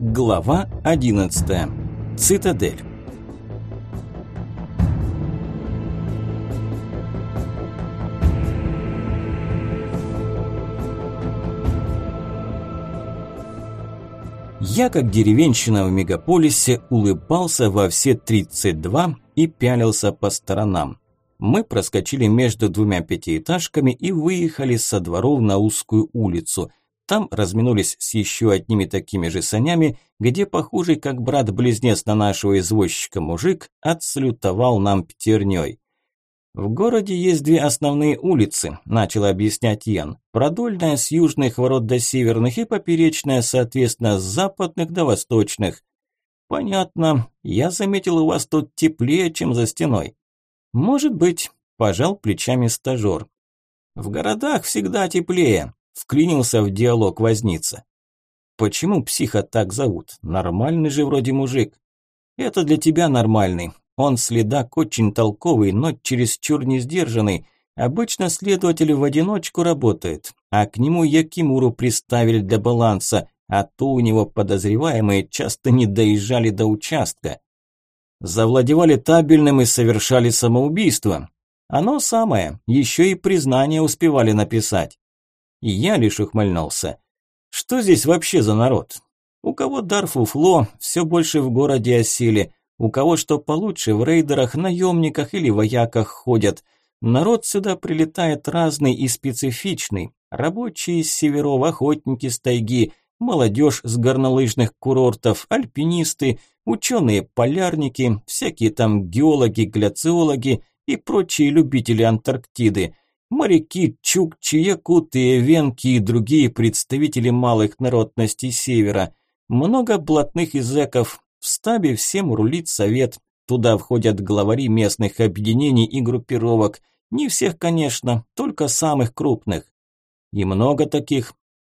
Глава 11. Цитадель. Я, как деревенщина в мегаполисе, улыбался во все 32 и пялился по сторонам. Мы проскочили между двумя пятиэтажками и выехали со дворов на узкую улицу. Там разминулись с еще одними такими же санями, где похожий как брат-близнец на нашего извозчика мужик отсалютовал нам пятерней. «В городе есть две основные улицы», – начал объяснять Ян. «Продольная с южных ворот до северных и поперечная, соответственно, с западных до восточных». «Понятно. Я заметил, у вас тут теплее, чем за стеной». «Может быть», – пожал плечами стажёр. «В городах всегда теплее», – вклинился в диалог возница. «Почему психа так зовут? Нормальный же вроде мужик». «Это для тебя нормальный. Он следак очень толковый, но чересчур не сдержанный. Обычно следователь в одиночку работает, а к нему Якимуру приставили для баланса, а то у него подозреваемые часто не доезжали до участка. Завладевали табельным и совершали самоубийство. Оно самое, еще и признание успевали написать. И я лишь ухмыльнулся. Что здесь вообще за народ? У кого дар фуфло, все больше в городе осели, у кого что получше, в рейдерах, наемниках или вояках ходят. Народ сюда прилетает разный и специфичный. Рабочие из северов, охотники с тайги, молодежь с горнолыжных курортов, альпинисты, ученые-полярники, всякие там геологи, гляциологи и прочие любители Антарктиды, моряки, чукчи, якуты, венки и другие представители малых народностей севера. Много блатных и в стабе всем рулит совет. Туда входят главари местных объединений и группировок. Не всех, конечно, только самых крупных. И много таких.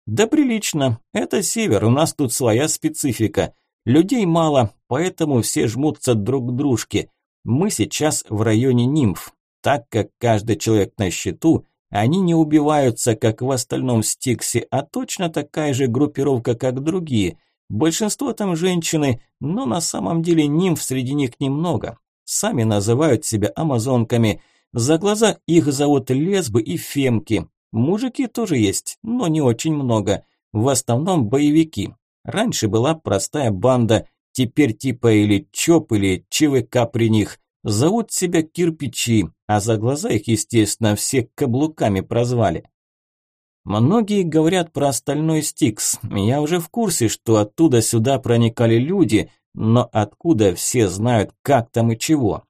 Да прилично. Это север, у нас тут своя специфика. Людей мало, поэтому все жмутся друг к дружке. Мы сейчас в районе нимф. Так как каждый человек на счету, они не убиваются, как в остальном Стиксе, а точно такая же группировка, как другие – Большинство там женщины, но на самом деле нимф среди них немного. Сами называют себя амазонками. За глаза их зовут лесбы и фемки. Мужики тоже есть, но не очень много. В основном боевики. Раньше была простая банда, теперь типа или ЧОП, или ЧВК при них. Зовут себя кирпичи, а за глаза их, естественно, все каблуками прозвали. Многие говорят про остальной Стикс. Я уже в курсе, что оттуда сюда проникали люди, но откуда все знают, как там и чего?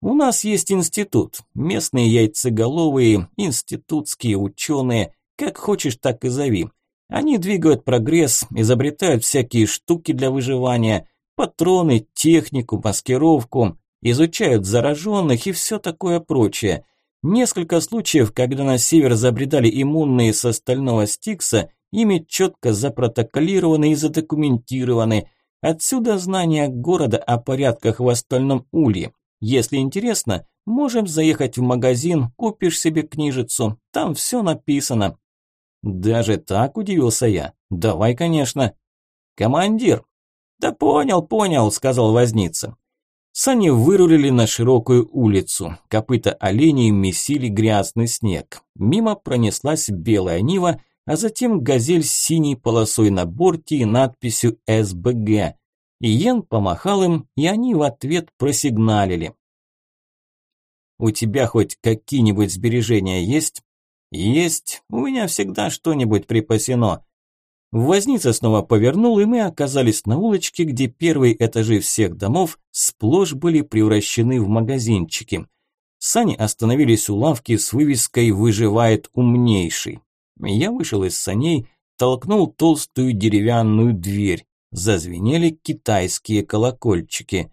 У нас есть институт, местные яйцеголовые, институтские ученые, как хочешь, так и зови. Они двигают прогресс, изобретают всякие штуки для выживания, патроны, технику, маскировку, изучают зараженных и все такое прочее. Несколько случаев, когда на север забредали иммунные с остального Стикса, ими четко запротоколированы и задокументированы. Отсюда знание города о порядках в остальном улье. Если интересно, можем заехать в магазин, купишь себе книжицу, там все написано. Даже так удивился я. Давай, конечно. Командир. Да понял, понял, сказал возница. Сани вырулили на широкую улицу. Копыта оленей месили грязный снег. Мимо пронеслась белая Нива, а затем газель с синей полосой на борте и надписью «СБГ». Иен помахал им, и они в ответ просигналили. «У тебя хоть какие-нибудь сбережения есть?» «Есть. У меня всегда что-нибудь припасено. Возница снова повернул, и мы оказались на улочке, где первые этажи всех домов сплошь были превращены в магазинчики. Сани остановились у лавки с вывеской «Выживает умнейший». Я вышел из саней, толкнул толстую деревянную дверь. Зазвенели китайские колокольчики.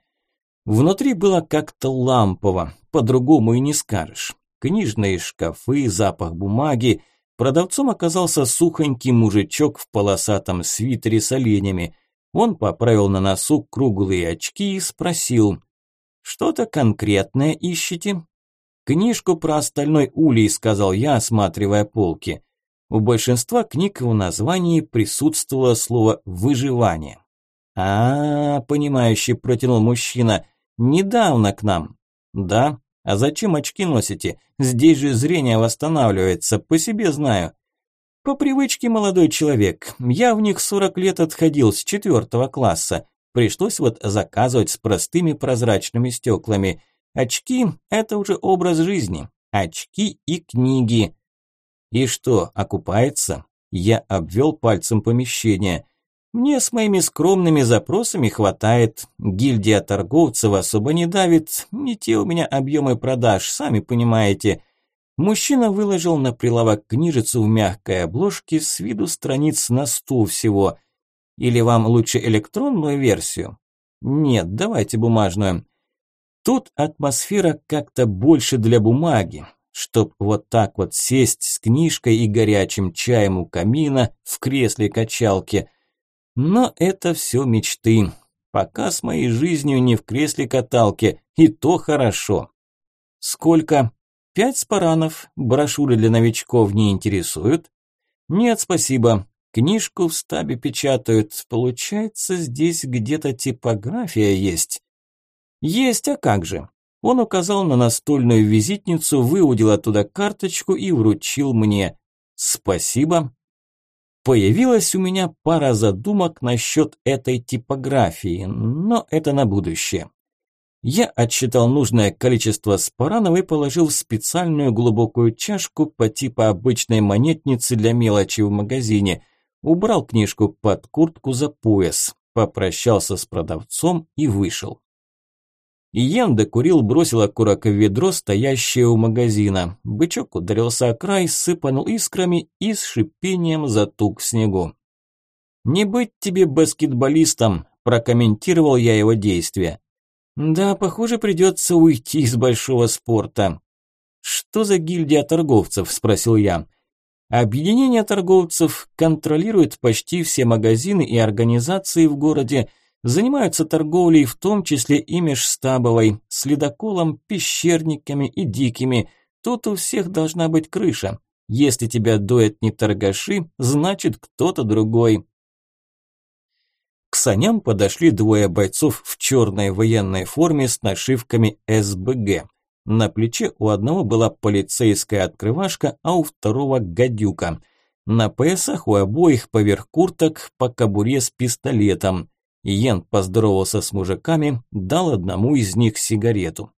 Внутри было как-то лампово, по-другому и не скажешь. Книжные шкафы, запах бумаги – Продавцом оказался сухонький мужичок в полосатом свитере с оленями. Он поправил на носу круглые очки и спросил, «Что-то конкретное ищете?» «Книжку про остальной улей», – сказал я, осматривая полки. У большинства книг в названии присутствовало слово «выживание». А, -а, -а понимающе протянул мужчина. Недавно к нам. Да? А зачем очки носите? Здесь же зрение восстанавливается, по себе знаю. По привычке, молодой человек. Я в них 40 лет отходил с четвертого класса. Пришлось вот заказывать с простыми прозрачными стеклами. Очки – это уже образ жизни. Очки и книги. И что, окупается? Я обвел пальцем помещение. Мне с моими скромными запросами хватает. Гильдия торговцев особо не давит. Не те у меня объемы продаж, сами понимаете. Мужчина выложил на прилавок книжицу в мягкой обложке с виду страниц на сто всего. Или вам лучше электронную версию? Нет, давайте бумажную. Тут атмосфера как-то больше для бумаги, чтоб вот так вот сесть с книжкой и горячим чаем у камина в кресле качалки – но это все мечты. Пока с моей жизнью не в кресле каталки, и то хорошо. Сколько? Пять спаранов. Брошюры для новичков не интересуют? Нет, спасибо. Книжку в стабе печатают. Получается, здесь где-то типография есть. Есть, а как же? Он указал на настольную визитницу, выудил оттуда карточку и вручил мне. Спасибо. Появилась у меня пара задумок насчет этой типографии, но это на будущее. Я отсчитал нужное количество спаранов и положил в специальную глубокую чашку по типу обычной монетницы для мелочи в магазине. Убрал книжку под куртку за пояс, попрощался с продавцом и вышел. Иен докурил, бросил окурок в ведро, стоящее у магазина. Бычок ударился о край, сыпанул искрами и с шипением затук в снегу. «Не быть тебе баскетболистом», – прокомментировал я его действия. «Да, похоже, придется уйти из большого спорта». «Что за гильдия торговцев?» – спросил я. «Объединение торговцев контролирует почти все магазины и организации в городе, Занимаются торговлей, в том числе и межстабовой, с ледоколом, пещерниками и дикими. Тут у всех должна быть крыша. Если тебя доят не торгаши, значит кто-то другой. К саням подошли двое бойцов в черной военной форме с нашивками СБГ. На плече у одного была полицейская открывашка, а у второго – гадюка. На поясах у обоих поверх курток по кобуре с пистолетом. Йен поздоровался с мужиками, дал одному из них сигарету.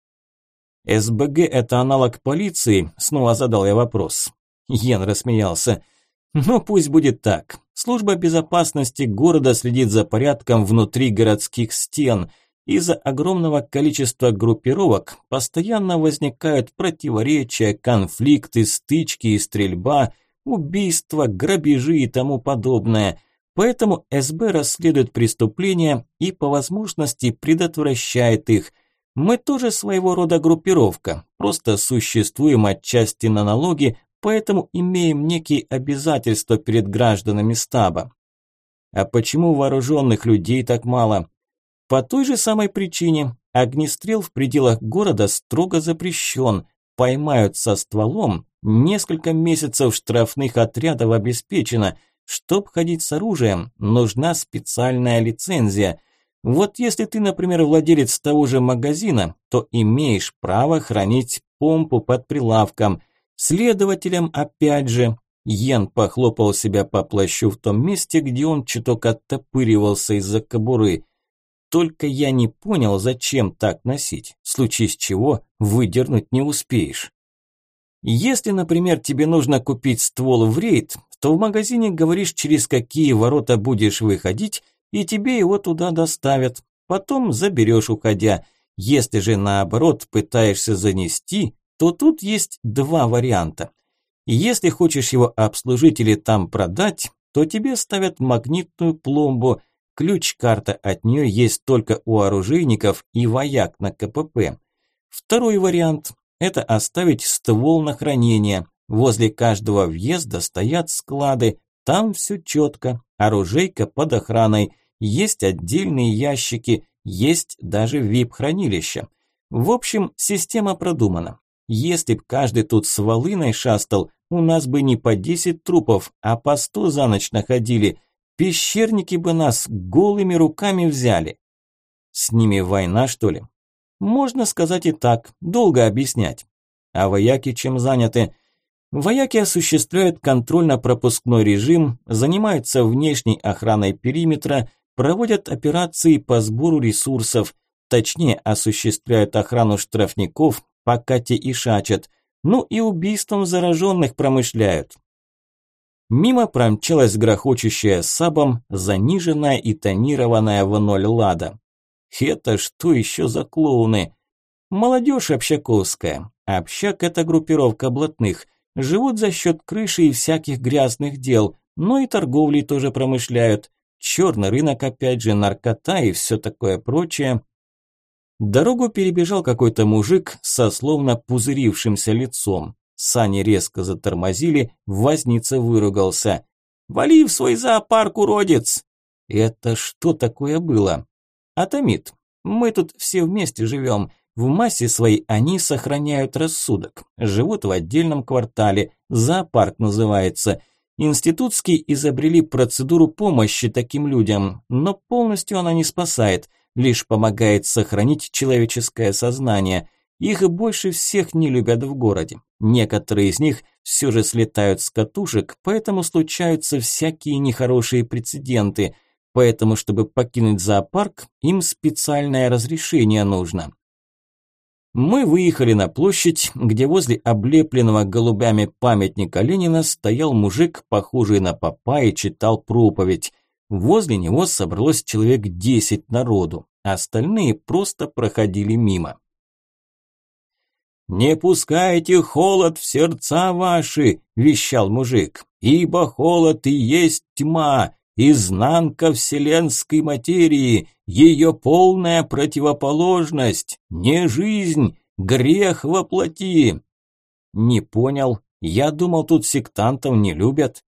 «СБГ – это аналог полиции?» – снова задал я вопрос. Йен рассмеялся. «Ну, пусть будет так. Служба безопасности города следит за порядком внутри городских стен. Из-за огромного количества группировок постоянно возникают противоречия, конфликты, стычки и стрельба, убийства, грабежи и тому подобное – Поэтому СБ расследует преступления и по возможности предотвращает их. Мы тоже своего рода группировка, просто существуем отчасти на налоги, поэтому имеем некие обязательства перед гражданами стаба. А почему вооруженных людей так мало? По той же самой причине. Огнестрел в пределах города строго запрещен. Поймают со стволом, несколько месяцев штрафных отрядов обеспечено – Чтоб ходить с оружием, нужна специальная лицензия. Вот если ты, например, владелец того же магазина, то имеешь право хранить помпу под прилавком. Следователям, опять же, Йен похлопал себя по плащу в том месте, где он чуток оттопыривался из-за кобуры. Только я не понял, зачем так носить, в случае с чего выдернуть не успеешь. Если, например, тебе нужно купить ствол в рейд, то в магазине говоришь, через какие ворота будешь выходить, и тебе его туда доставят. Потом заберешь, уходя. Если же наоборот пытаешься занести, то тут есть два варианта. Если хочешь его обслужить или там продать, то тебе ставят магнитную пломбу. Ключ-карта от нее есть только у оружейников и вояк на КПП. Второй вариант – это оставить ствол на хранение. Возле каждого въезда стоят склады, там все четко, оружейка под охраной, есть отдельные ящики, есть даже вип-хранилище. В общем, система продумана. Если б каждый тут с волыной шастал, у нас бы не по 10 трупов, а по 100 за ночь находили. Пещерники бы нас голыми руками взяли. С ними война, что ли? Можно сказать и так, долго объяснять. А вояки чем заняты? Вояки осуществляют контрольно-пропускной режим, занимаются внешней охраной периметра, проводят операции по сбору ресурсов, точнее осуществляют охрану штрафников, пока те и шачат, ну и убийством зараженных промышляют. Мимо промчалась грохочущая сабом, заниженная и тонированная в ноль лада. Это что еще за клоуны? Молодежь общаковская. Общак – это группировка блатных. Живут за счет крыши и всяких грязных дел, но и торговлей тоже промышляют. Черный рынок опять же, наркота и все такое прочее. Дорогу перебежал какой-то мужик со словно пузырившимся лицом. Сани резко затормозили, возница выругался. «Вали в свой зоопарк, уродец!» «Это что такое было?» «Атомит. Мы тут все вместе живем. В массе своей они сохраняют рассудок. Живут в отдельном квартале. Зоопарк называется. Институтские изобрели процедуру помощи таким людям, но полностью она не спасает, лишь помогает сохранить человеческое сознание – их больше всех не любят в городе. Некоторые из них все же слетают с катушек, поэтому случаются всякие нехорошие прецеденты. Поэтому, чтобы покинуть зоопарк, им специальное разрешение нужно. Мы выехали на площадь, где возле облепленного голубями памятника Ленина стоял мужик, похожий на попа, и читал проповедь. Возле него собралось человек десять народу, остальные просто проходили мимо. «Не пускайте холод в сердца ваши», – вещал мужик, – «ибо холод и есть тьма, изнанка вселенской материи, ее полная противоположность, не жизнь, грех воплоти». «Не понял, я думал, тут сектантов не любят».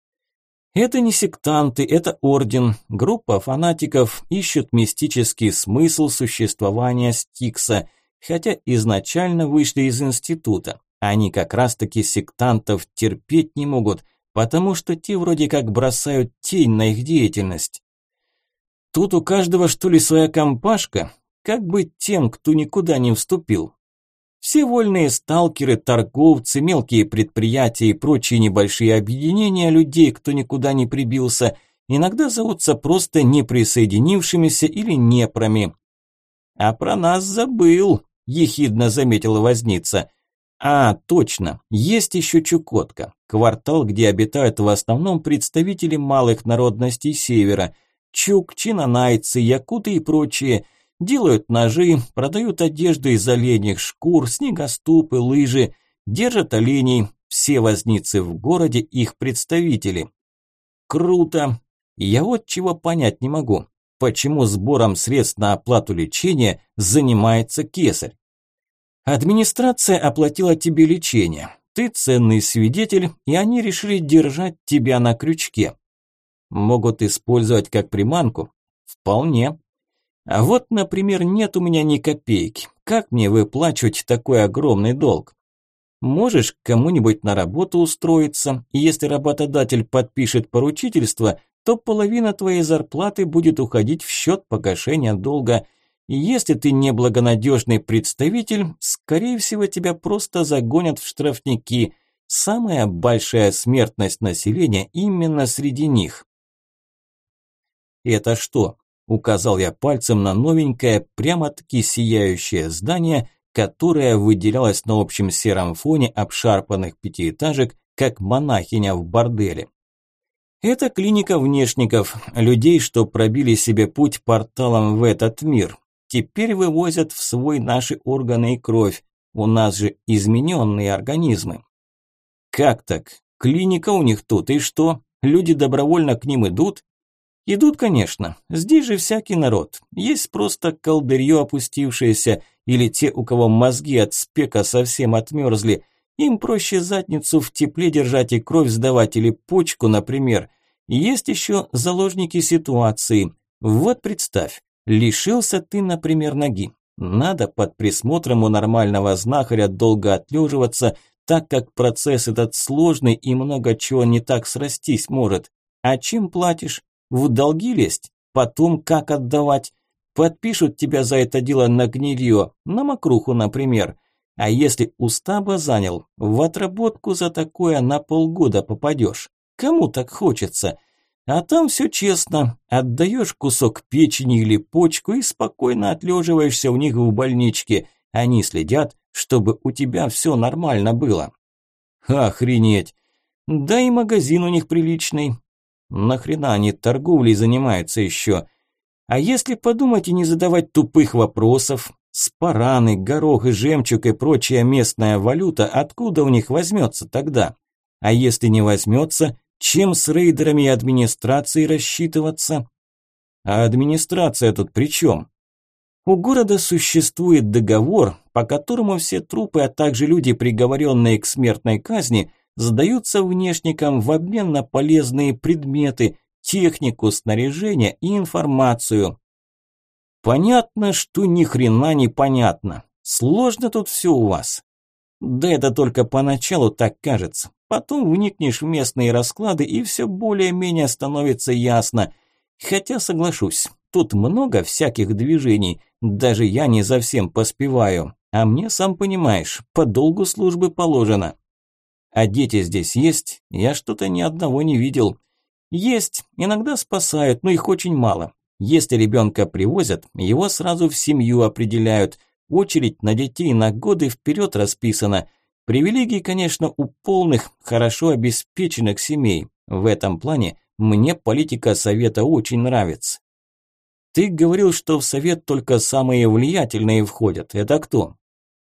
Это не сектанты, это орден. Группа фанатиков ищут мистический смысл существования Стикса – хотя изначально вышли из института. Они как раз-таки сектантов терпеть не могут, потому что те вроде как бросают тень на их деятельность. Тут у каждого что ли своя компашка, как бы тем, кто никуда не вступил. Все вольные сталкеры, торговцы, мелкие предприятия и прочие небольшие объединения людей, кто никуда не прибился, иногда зовутся просто неприсоединившимися или непроми. А про нас забыл, ехидно заметила возница. А, точно, есть еще Чукотка, квартал, где обитают в основном представители малых народностей севера. Чукчи, нанайцы, якуты и прочие. Делают ножи, продают одежду из оленьих шкур, снегоступы, лыжи, держат оленей, все возницы в городе их представители. Круто. Я вот чего понять не могу. Почему сбором средств на оплату лечения занимается кесарь? Администрация оплатила тебе лечение. Ты ценный свидетель, и они решили держать тебя на крючке. Могут использовать как приманку? Вполне. А вот, например, нет у меня ни копейки. Как мне выплачивать такой огромный долг? Можешь кому-нибудь на работу устроиться, и если работодатель подпишет поручительство, то половина твоей зарплаты будет уходить в счет погашения долга – и если ты неблагонадежный представитель, скорее всего, тебя просто загонят в штрафники. Самая большая смертность населения именно среди них. «Это что?» – указал я пальцем на новенькое, прямо-таки сияющее здание, которое выделялось на общем сером фоне обшарпанных пятиэтажек, как монахиня в борделе. Это клиника внешников, людей, что пробили себе путь порталом в этот мир, Теперь вывозят в свой наши органы и кровь. У нас же измененные организмы. Как так? Клиника у них тут, и что? Люди добровольно к ним идут? Идут, конечно. Здесь же всякий народ. Есть просто колдырье опустившееся, или те, у кого мозги от спека совсем отмерзли. Им проще задницу в тепле держать и кровь сдавать, или почку, например. Есть еще заложники ситуации. Вот представь, Лишился ты, например, ноги. Надо под присмотром у нормального знахаря долго отлеживаться, так как процесс этот сложный и много чего не так срастись может. А чем платишь? В долги лезть? Потом как отдавать? Подпишут тебя за это дело на гнилье, на мокруху, например. А если устаба занял, в отработку за такое на полгода попадешь. Кому так хочется? А там все честно. Отдаешь кусок печени или почку и спокойно отлеживаешься у них в больничке. Они следят, чтобы у тебя все нормально было. Охренеть. Да и магазин у них приличный. Нахрена они торговлей занимаются еще? А если подумать и не задавать тупых вопросов, спараны, горох и жемчуг и прочая местная валюта, откуда у них возьмется тогда? А если не возьмется, чем с рейдерами и администрацией рассчитываться? А администрация тут при чем? У города существует договор, по которому все трупы, а также люди, приговоренные к смертной казни, сдаются внешникам в обмен на полезные предметы, технику, снаряжение и информацию. Понятно, что ни хрена не понятно. Сложно тут все у вас. Да это только поначалу так кажется. Потом вникнешь в местные расклады и все более-менее становится ясно. Хотя соглашусь, тут много всяких движений, даже я не за всем поспеваю. А мне, сам понимаешь, по долгу службы положено. А дети здесь есть? Я что-то ни одного не видел. Есть, иногда спасают, но их очень мало. Если ребенка привозят, его сразу в семью определяют. Очередь на детей на годы вперед расписана – Привилегии, конечно, у полных, хорошо обеспеченных семей. В этом плане мне политика совета очень нравится. Ты говорил, что в совет только самые влиятельные входят. Это кто?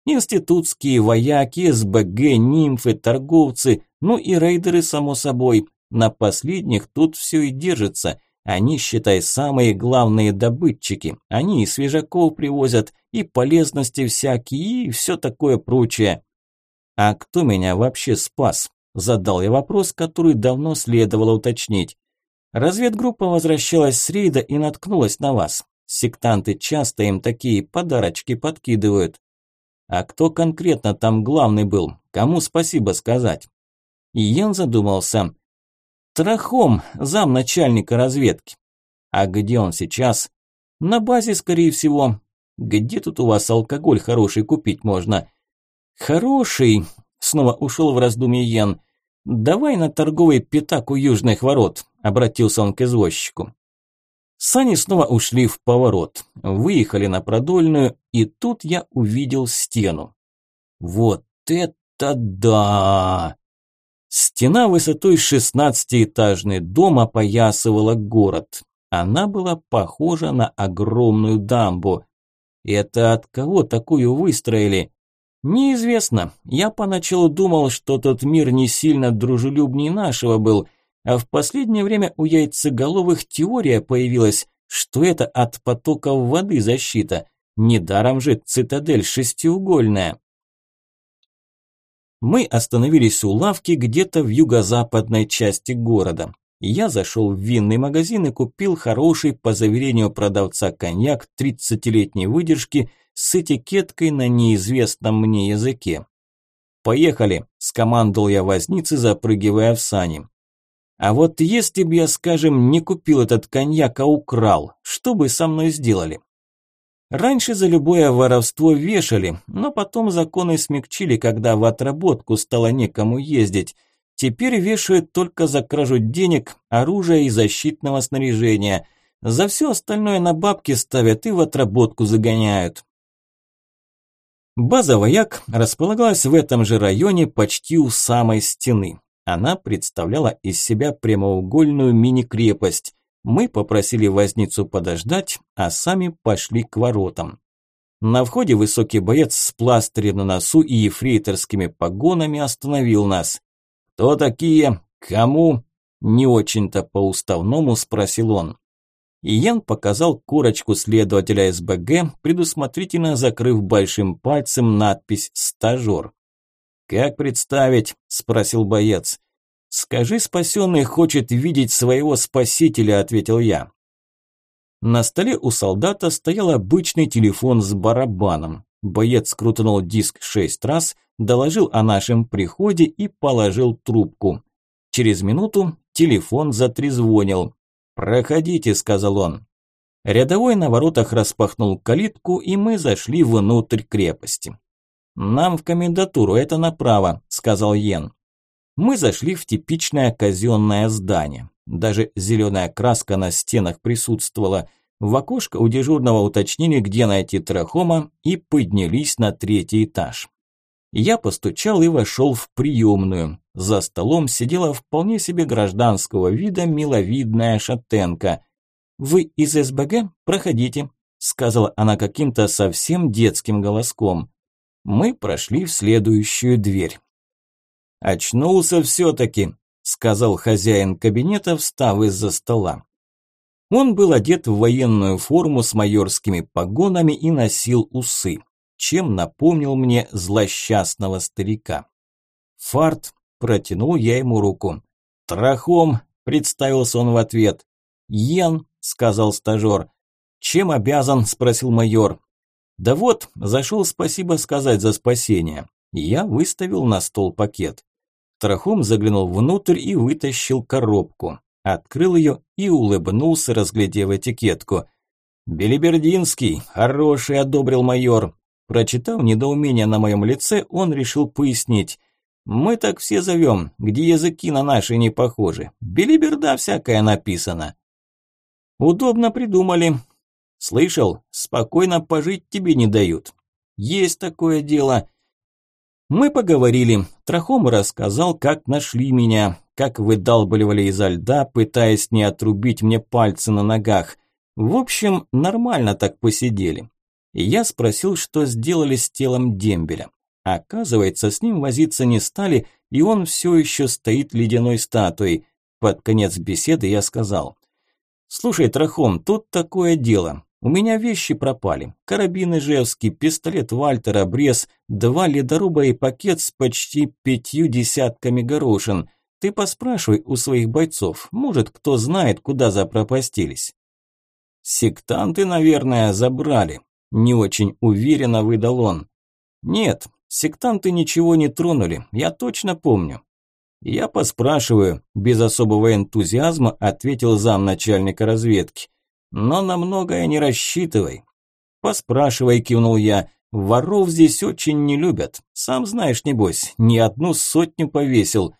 Институтские, вояки, СБГ, нимфы, торговцы, ну и рейдеры, само собой. На последних тут все и держится. Они, считай, самые главные добытчики. Они и свежаков привозят, и полезности всякие, и все такое прочее. «А кто меня вообще спас?» – задал я вопрос, который давно следовало уточнить. Разведгруппа возвращалась с рейда и наткнулась на вас. Сектанты часто им такие подарочки подкидывают. А кто конкретно там главный был? Кому спасибо сказать? И Ян задумался. Трахом, замначальника разведки. А где он сейчас? На базе, скорее всего. Где тут у вас алкоголь хороший купить можно? «Хороший», – снова ушел в раздумье Ян. «Давай на торговый пятак у южных ворот», – обратился он к извозчику. Сани снова ушли в поворот, выехали на продольную, и тут я увидел стену. Вот это да! Стена высотой шестнадцатиэтажный дом опоясывала город. Она была похожа на огромную дамбу. Это от кого такую выстроили? Неизвестно. Я поначалу думал, что тот мир не сильно дружелюбнее нашего был, а в последнее время у яйцеголовых теория появилась, что это от потоков воды защита. Недаром же цитадель шестиугольная. Мы остановились у лавки где-то в юго-западной части города. Я зашел в винный магазин и купил хороший, по заверению продавца, коньяк 30-летней выдержки – с этикеткой на неизвестном мне языке. «Поехали!» – скомандовал я возницы, запрыгивая в сани. «А вот если бы я, скажем, не купил этот коньяк, а украл, что бы со мной сделали?» Раньше за любое воровство вешали, но потом законы смягчили, когда в отработку стало некому ездить. Теперь вешают только за кражу денег, оружия и защитного снаряжения. За все остальное на бабки ставят и в отработку загоняют. База «Вояк» располагалась в этом же районе почти у самой стены. Она представляла из себя прямоугольную мини-крепость. Мы попросили возницу подождать, а сами пошли к воротам. На входе высокий боец с пластырем на носу и ефрейторскими погонами остановил нас. «Кто такие? Кому?» Не очень-то по-уставному спросил он. Иен показал корочку следователя СБГ, предусмотрительно закрыв большим пальцем надпись «Стажер». «Как представить?» – спросил боец. «Скажи, спасенный хочет видеть своего спасителя», – ответил я. На столе у солдата стоял обычный телефон с барабаном. Боец крутанул диск шесть раз, доложил о нашем приходе и положил трубку. Через минуту телефон затрезвонил. «Проходите», – сказал он. Рядовой на воротах распахнул калитку, и мы зашли внутрь крепости. «Нам в комендатуру, это направо», – сказал Йен. Мы зашли в типичное казенное здание. Даже зеленая краска на стенах присутствовала. В окошко у дежурного уточнили, где найти трахома, и поднялись на третий этаж. Я постучал и вошел в приемную. За столом сидела вполне себе гражданского вида миловидная шатенка. «Вы из СБГ? Проходите», – сказала она каким-то совсем детским голоском. Мы прошли в следующую дверь. «Очнулся все-таки», – сказал хозяин кабинета, встав из-за стола. Он был одет в военную форму с майорскими погонами и носил усы, чем напомнил мне злосчастного старика. Фарт Протянул я ему руку. «Трахом», – представился он в ответ. «Йен», – сказал стажер. «Чем обязан?» – спросил майор. «Да вот, зашел спасибо сказать за спасение». Я выставил на стол пакет. Трахом заглянул внутрь и вытащил коробку. Открыл ее и улыбнулся, разглядев этикетку. «Белибердинский, хороший», – одобрил майор. Прочитав недоумение на моем лице, он решил пояснить. Мы так все зовем, где языки на наши не похожи. Белиберда всякая написана. Удобно придумали. Слышал, спокойно пожить тебе не дают. Есть такое дело. Мы поговорили. Трахом рассказал, как нашли меня, как выдалбливали изо льда, пытаясь не отрубить мне пальцы на ногах. В общем, нормально так посидели. Я спросил, что сделали с телом дембеля. Оказывается, с ним возиться не стали, и он все еще стоит ледяной статуей. Под конец беседы я сказал. «Слушай, Трахом, тут такое дело. У меня вещи пропали. Карабин Ижевский, пистолет Вальтер, обрез, два ледоруба и пакет с почти пятью десятками горошин. Ты поспрашивай у своих бойцов, может, кто знает, куда запропастились». «Сектанты, наверное, забрали», – не очень уверенно выдал он. «Нет, Сектанты ничего не тронули, я точно помню. Я поспрашиваю, без особого энтузиазма ответил замначальника разведки. Но на многое не рассчитывай. Поспрашивай, кивнул я. Воров здесь очень не любят. Сам знаешь, небось, ни одну сотню повесил.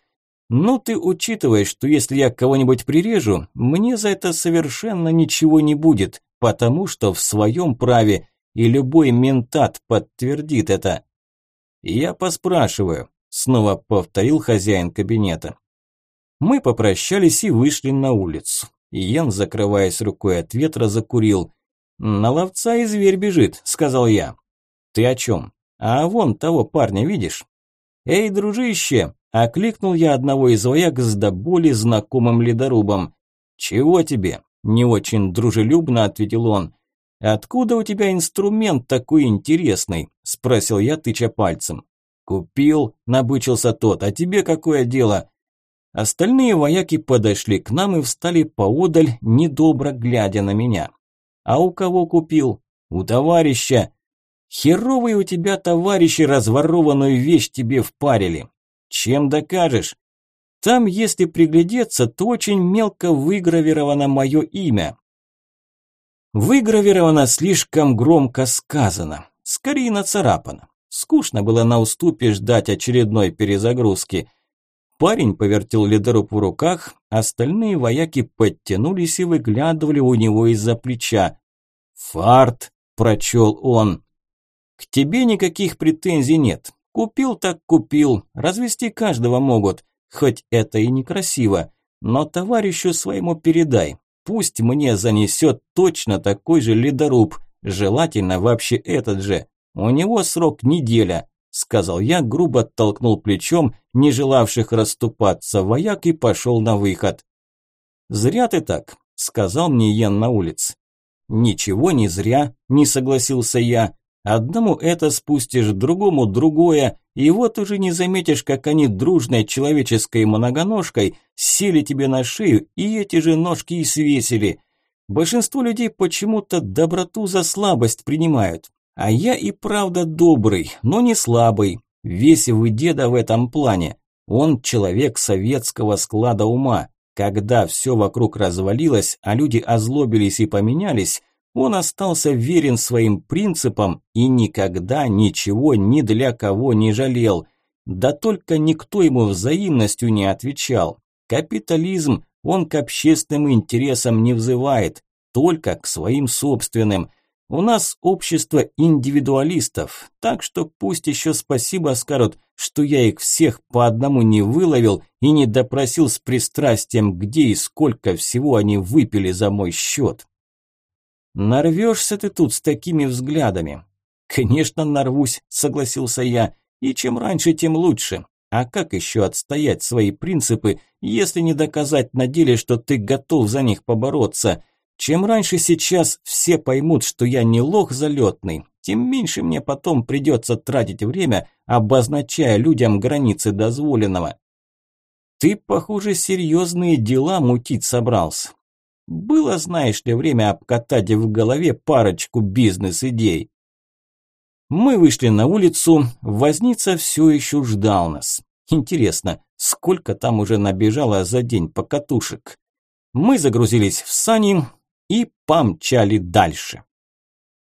Ну ты учитывай, что если я кого-нибудь прирежу, мне за это совершенно ничего не будет, потому что в своем праве, и любой ментат подтвердит это. «Я поспрашиваю», – снова повторил хозяин кабинета. Мы попрощались и вышли на улицу. Иен, закрываясь рукой от ветра, закурил. «На ловца и зверь бежит», – сказал я. «Ты о чем? А вон того парня видишь?» «Эй, дружище!» – окликнул я одного из вояк с до боли знакомым ледорубом. «Чего тебе?» – не очень дружелюбно ответил он. «Откуда у тебя инструмент такой интересный?» – спросил я, тыча пальцем. «Купил», – набычился тот, – «а тебе какое дело?» Остальные вояки подошли к нам и встали поодаль, недобро глядя на меня. «А у кого купил?» «У товарища». «Херовые у тебя товарищи разворованную вещь тебе впарили. Чем докажешь?» «Там, если приглядеться, то очень мелко выгравировано мое имя. Выгравировано слишком громко сказано, скорее нацарапано. Скучно было на уступе ждать очередной перезагрузки. Парень повертел ледоруб в руках, остальные вояки подтянулись и выглядывали у него из-за плеча. «Фарт!» – прочел он. «К тебе никаких претензий нет. Купил так купил, развести каждого могут, хоть это и некрасиво. Но товарищу своему передай, Пусть мне занесет точно такой же ледоруб, желательно вообще этот же. У него срок неделя, сказал я, грубо толкнул плечом не желавших расступаться вояк и пошел на выход. «Зря ты так», – сказал мне Йен на улице. «Ничего не зря», – не согласился я. Одному это спустишь, другому другое, и вот уже не заметишь, как они дружной человеческой многоножкой сели тебе на шею и эти же ножки и свесили. Большинство людей почему-то доброту за слабость принимают. А я и правда добрый, но не слабый. Весь вы деда в этом плане. Он человек советского склада ума. Когда все вокруг развалилось, а люди озлобились и поменялись, он остался верен своим принципам и никогда ничего ни для кого не жалел. Да только никто ему взаимностью не отвечал. Капитализм он к общественным интересам не взывает, только к своим собственным. У нас общество индивидуалистов, так что пусть еще спасибо скажут, что я их всех по одному не выловил и не допросил с пристрастием, где и сколько всего они выпили за мой счет. Нарвешься ты тут с такими взглядами. Конечно, нарвусь, согласился я, и чем раньше, тем лучше. А как еще отстоять свои принципы, если не доказать на деле, что ты готов за них побороться – чем раньше сейчас все поймут, что я не лох залетный, тем меньше мне потом придется тратить время, обозначая людям границы дозволенного. Ты, похоже, серьезные дела мутить собрался. Было, знаешь ли, время обкатать в голове парочку бизнес-идей. Мы вышли на улицу, возница все еще ждал нас. Интересно, сколько там уже набежало за день покатушек? Мы загрузились в сани, и помчали дальше.